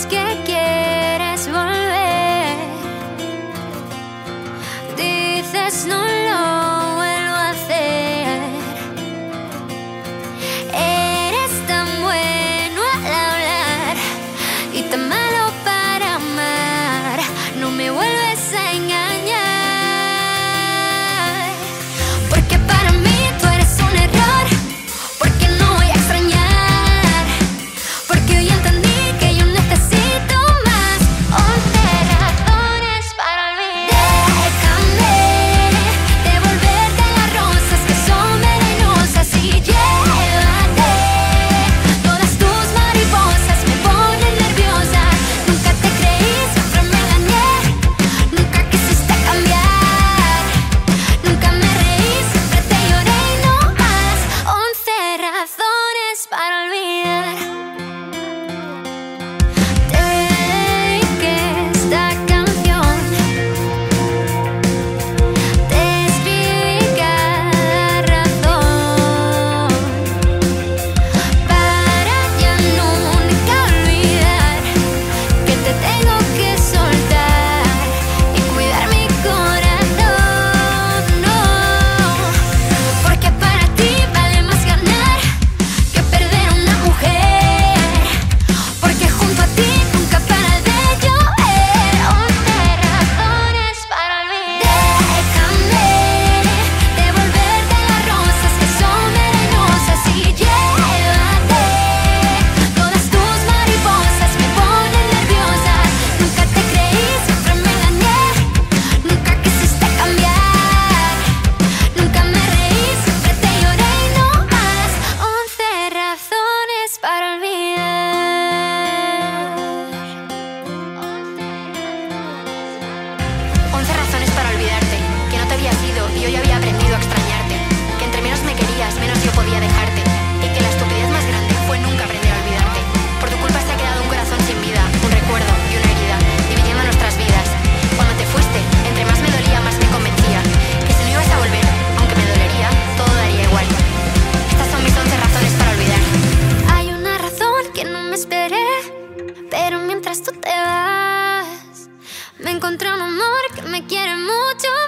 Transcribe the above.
scared. yo ya había aprendido a extrañarte, que entre menos me querías, menos yo podía dejarte, y que la estupidez más grande fue nunca aprender a olvidarte. Por tu culpa se ha quedado un corazón sin vida, un recuerdo y una herida, dividiendo nuestras vidas. Cuando te fuiste, entre más me dolía, más me convencía, que si no ibas a volver, aunque me dolería, todo daría igual. Estas son mis 11 razones para olvidar. Hay una razón que no me esperé, pero mientras tú te vas, me encontré un amor que me quiere mucho.